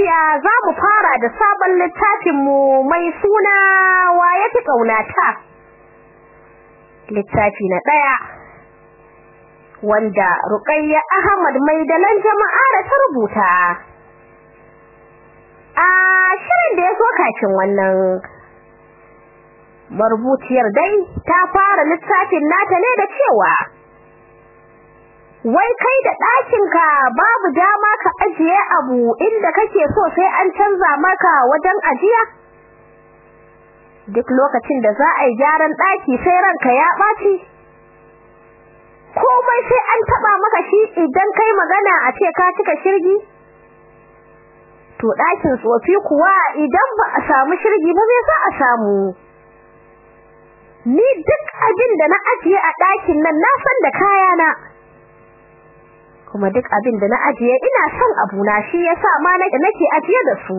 lafiya za mu fara da sabon littafinmu mai suna wa ya fi ƙaunata? Littafi na ɗaya wanda Ruqayya Ahmad mai dalan jama'a da ta rubuta. A shirin da ya so kafin wannan marubuciyar dai ta fara littafin nata ne da cewa wai kai da ɗakinka babu dama ka ajiye abu inda kake so sai an canza maka wajen ajiya? Duk lokacin da za a yi gyaran ɗaki sai ranka ya ɓaci. Komai sai an taɓa maka shi idan kai magana a ce ka cika shirgi. To ɗakin tsofi kuwa idan ba a samu shirgi ba zai sa a samu? Ni duk abin da na ajiye a ɗakin nan na san da kayana. Kuma duk abin da na ajiye ina son abuna shi yasa ma nake ajiye da su.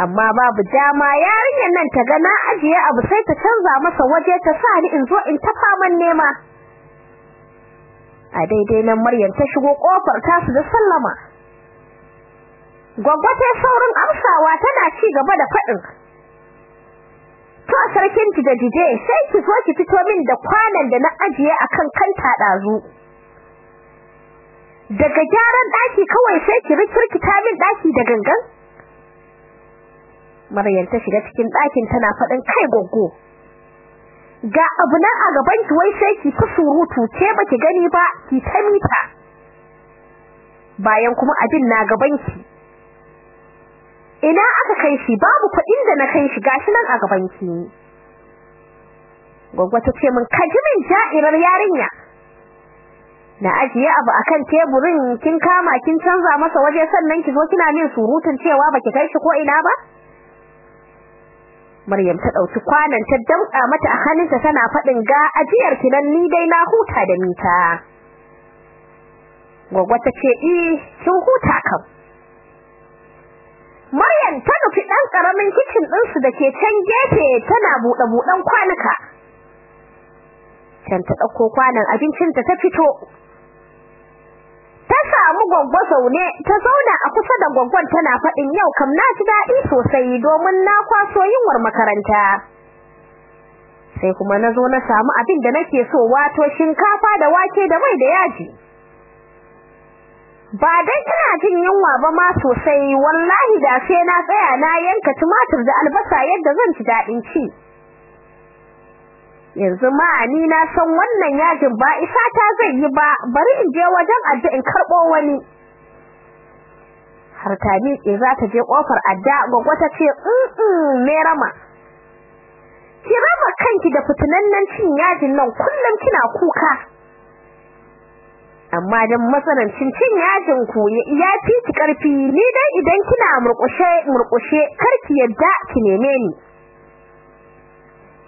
Amma babu dama yarinyar nan ta ga na ajiye abu sai ta canza masa waje ta sa ni in zo in ta faman nema. A daidai nan Maryam ta shigo ƙofar tasu da sallama. Gwaggo ta saurin amsawa tana ci gaba da faɗin. To sarkin ki da dije sai ki zo ki fito min da kwanan da na ajiye akan kanta dazu Daga gyaran daki kawai sai ki rikirkita min daki da gangan Maryam ta shiga cikin ɗakin tana faɗin kai goggo. Ga abu nan a gaban ki wai sai ki ta surutu ce baki gani ba ki ta mita. Bayan kuma abin na gaban ki. Ina aka kai shi babu kuɗin da na kai shi gashi nan a gaban ki. Goggo ta ce min ka ji min ja'irar yarinya. Na ajiye abu akan teburin kin kama kin canza masa waje sannan ki zo kina min surutun cewa baki kai shi ko ina ba? Maryam ta ɗauki kwanan ta ɗauka mata a hannunta tana faɗin ga ajiyar ki nan ni dai na huta da mita. Goggo ta ce eh kin huta kam. Maryam ta nufi dan ƙaramin kitchen din su dake can gefe tana buɗe budan kwanuka. Can ta ɗauko kwanan abincin ta ta fito. Ta samu gwaggwa zaune ta zauna a kusa da gwaggwan tana faɗin yau kam na ji daɗi sosai domin na kwaso yunwar makaranta. Sai kuma na zo na samu abin da nake so wato shinkafa da wake da mai da yaji. Ba dai ina jin yunwa ba ma sosai wallahi da sai na tsaya na yanka tumatir da albasa yadda zan ci daɗin ci. Yanzu ma ni na san wannan yajin ba isa ta zai yi ba. Bari in je wajen adda in karbo wani. Har ta za ta je ƙofar adda goggo ta ce mm me rama? Ki raba kanki da fitinannen cin yajin nan kullum kina kuka. Amma dan matsanancin cin yajin ku ya fi ki ƙarfi ni dai idan kina murƙushe murƙushe karki yadda ki neme ni.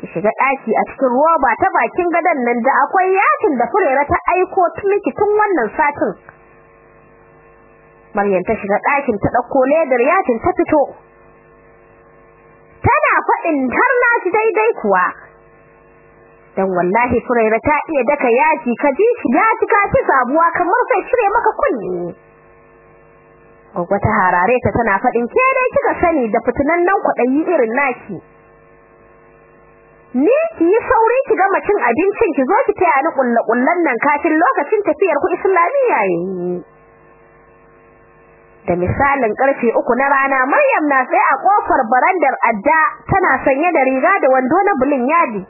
Ki shiga daki a cikin roba ta bakin gadan nan da akwai yaƙin da furera ta aiko miki tun wannan satin. Maryam ta shiga ɗakin ta ɗauko ledar yaƙin ta fito. Tana faɗin har na ji daidai kuwa. Dan wallahi furera ta iya daka yaji ka ji shi ya ji ka ci sabuwa kamar sai shire maka kunni Goggo ta harare ta tana faɗin ke dai kika sani da fitinan nan kwadayi irin naki. Ni ki yi sauri ki gama cin abincin ki zo ki taya ni kullakullan nan kafin lokacin tafiyar ku islamiyya yayi da misalin ƙarfe uku na rana Maryam na tsaye a ƙofar barandar adda tana sanye da riga da wando na bulin yadi.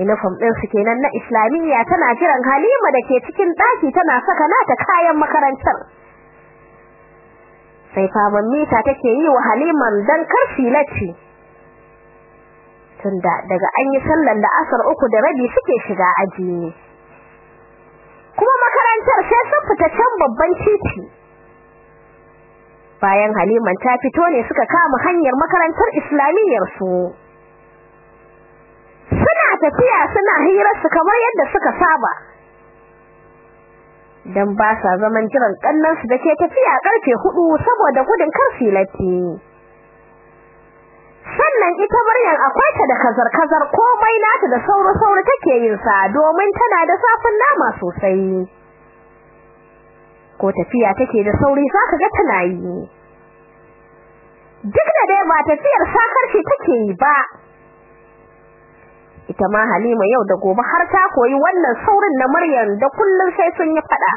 Uniform din su kenan na islamiyya tana jiran Halima da ke cikin daki tana saka nata kayan makarantar. Sai faman mita take yi wa Haliman dan ƙarfi latti. Tunda daga an yi sallar da asar uku da rabi suke shiga aji kuma makarantar sai sun fita can babban titi. Bayan Haliman ta fito ne suka kama hanyar makarantar islamiyyar su. Suna tafiya suna hirar su kamar yadda suka saba. Dan ba sa zaman jiran kannan su dake tafiya ƙarfe huɗu saboda gudun ƙarfi latti. Sannan ita Maryam akwai ta da kazar-kazar komai nata da sauro-sauro take yin sa domin tana da safin nama sosai. Ko tafiya take da sauri zaka ga tana yi. Duk da dai ba tafiyar sakarci take yi ba. Ita ma Halima yau da gobe har ta koyi wannan saurin na Maryam da kullun sai sun yi fada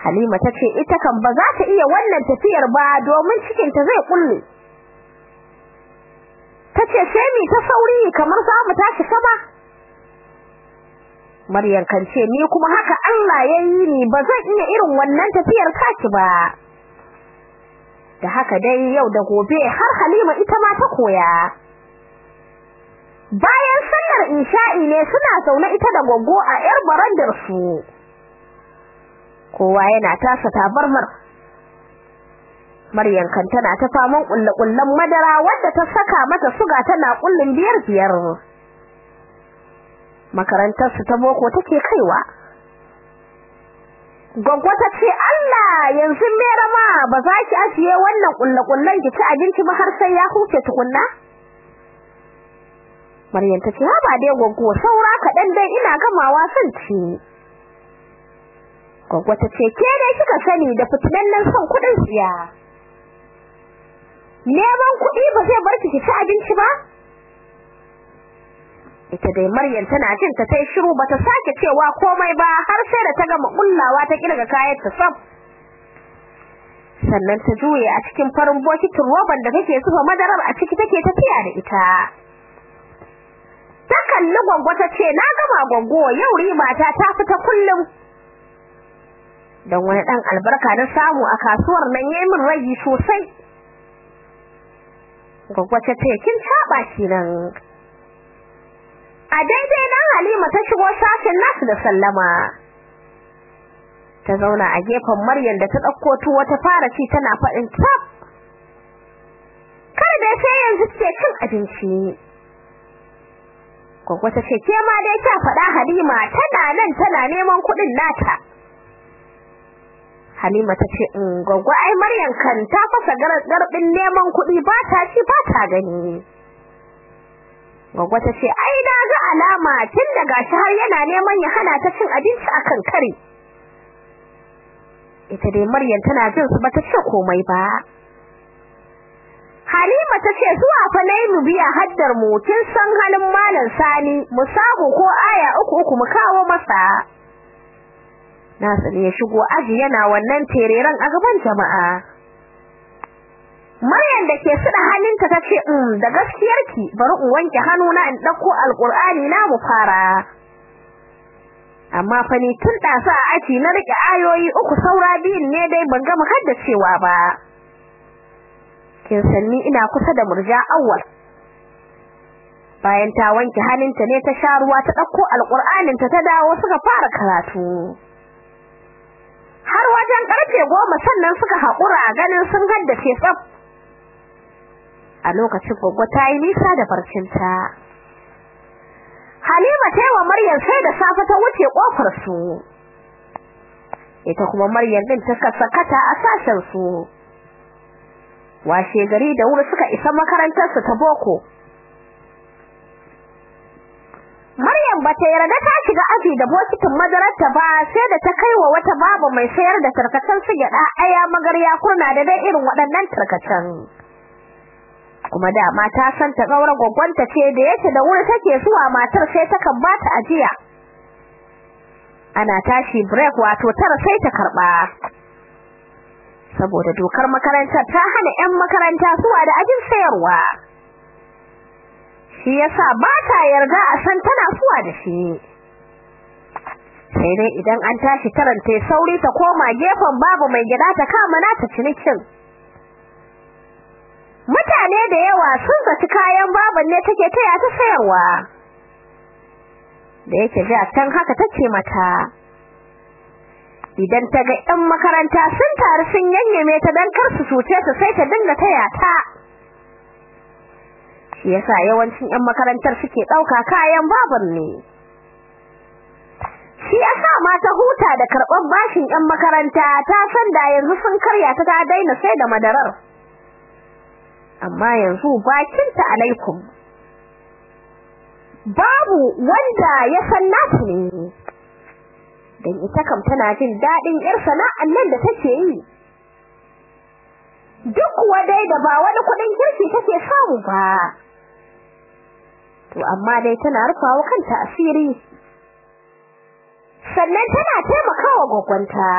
Halima tace ita kan ba za ta iya wannan tafiyar ba domin cikin ta zai kulle. Tace sai ni ta sauri kamar za mu tashi sama Maryam kan ce ni kuma haka Allah yayi ni ba zan iya irin wannan tafiyar kaki ba. Da haka dai yau da gobe har Halima ita ma ta koya. Bayan sallar isha'i ne suna zaune ita da goggo a yar barandar su. Kowa yana tasa tabarmar Maryam kan tana ta faman kullakullan madara wanda ta saka mata suga tana kullun biyar biyar. Makarantar su ta boko take kaiwa. Goggo ta ce Allah yanzu me rama? Ba za ki ajiye wannan kullakullan ki ci abinci ba har sai ya huce tukunna? Maryam ta ce ha ba dai goggo saura kaɗan dai ina gamawa son ci. Goggo ta ce ke dai kika sani da fitinannen son kuɗin siya. Neman kuɗi ba zai bar ki ci abinci ba? Ita dai Maryam tana jin ta sai shiru bata sake cewa komai ba har sai da ta gama kullawa ta ƙirga kayan ta sab sannan ta juye a cikin farin bokitin roban da take zuba madarar a ciki take tafiya da ita. Ta kalli gwangwa ta ce na gama gwangwo yau riba ta ta fita kullum. Dan wani dan albarka na samu a kasuwar nan yayin min ragi sosai. Gwangwa ta ce kin taba kenan. A daidai nan Halima ta shigo sashin nasu da sallama. Ta zauna a gefen Maryam da ta ɗauko tuwo ta fara ci tana faɗin tab kada dai sai yanzu ce cin abinci. Gwaggo ta ce ke ma dai ta faɗa Halima? Tana nan tana neman kuɗin nata. Halima ta ce in gwaggo ai Maryam kan ta fasa garbin neman kuɗi ba ta ci ba ta gani Gwaggo ta ce ai na ga alama tun da gashi har yana neman ya hana ta cin abinci akan kare. Ita dai Maryam tana jin su bata ce komai ba. Halima ta ce zuwa fa na yi mu biya haddar mu kin san halin malam Sani mu samu ko aya uku uku mu kawo masa. Nasu ne ya shigo aji yana wannan tereren a gaban jama'a. Maryam da ke suda hannunta tace um da gaskiyarki bari in wanke hannuna in ɗauko alqur'ani na mu fara. Amma fa ni tun da sa aci na riƙe ayoyi uku saura biyun ne dai ban gama haddacewa ba. Kin sanni ina kusa da murja awwal. Bayan ta wanke hannunta ne ta sha ruwa ta ɗauko alqur'anin ta ta dawo suka fara karatu. Wajen ƙarfe goma sannan suka haƙura ganin sun haddace tsaf. A lokacin goggo ta yi nisa da barcinta. Halima ta wa Maryam sai da safe ta wuce ƙofar su. Ita kuma Maryam din ta sakata a sashen su. Washe gari da wuri suka isa makarantar su ta boko. Maryam bata yarda ta shiga aji da bokitin madararta ba sai da ta kaiwa wata babu mai sayar da tarkacen su gyada aya magarya kurna da dai irin waɗannan tarkacen. Kuma da mata san ta gaura gwaggwanta ce da yake da wuri take zuwa matar sai ta kan bata ajiya. Ana tashi break wato tara sai ta karɓa saboda dokar makarantar ta hana 'yan makaranta zuwa da ajin sayarwa. Shi yasa ba ta yarda a san tana zuwa da shi. Sai dai idan an tashi taranta sauri ta koma gefen babu mai gida ta kama nata cinikin. Mutane da yawa sun zaci kayan baban ne take taya ta sayarwa. Da yake ji tan haka tace mata idan ta ga 'yan makaranta sun taru sun yanyame ta dan kar su cuce ta sai ta dinga taya ta. Yasa yawancin 'yan makarantar suke ɗauka kayan baban ne. Shi yasa mata huta da karɓar bashin 'yan makaranta ta san da yanzu sun karya ta ta daina sai da madarar. Amma yanzu bakinta alaikum. Babu wanda ya san nasu ne. Dan ita kam tana jin daɗin yar sana'an nan da take yi. Duk kuwa dai da ba wani kuɗin kirki take samu ba. To amma dai tana rufawa kanta asiri. Sannan tana taimakawa gwaggwanta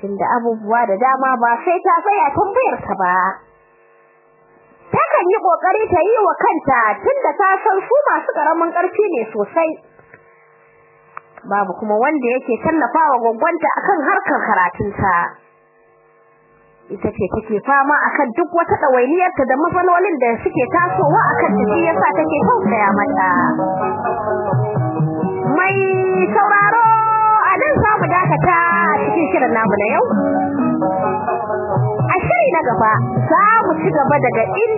tunda abubuwa da dama ba sai ta tsaya tambayar ta ba. Takan yi ƙoƙari ta yi wa kanta tunda ta san su masu ƙaramin ƙarfi ne sosai. Babu kuma wanda yake tallafawa gwaggwanta akan harkar karatunta. Ita ce take fama akan duk wata dawainiyarta da matsalolin da suke tasowa akan ta yasa take tausaya mata. Mai sauraro a nan za mu dakata a cikin shirin namu na yau. A shiri na gaba za mu ci gaba daga in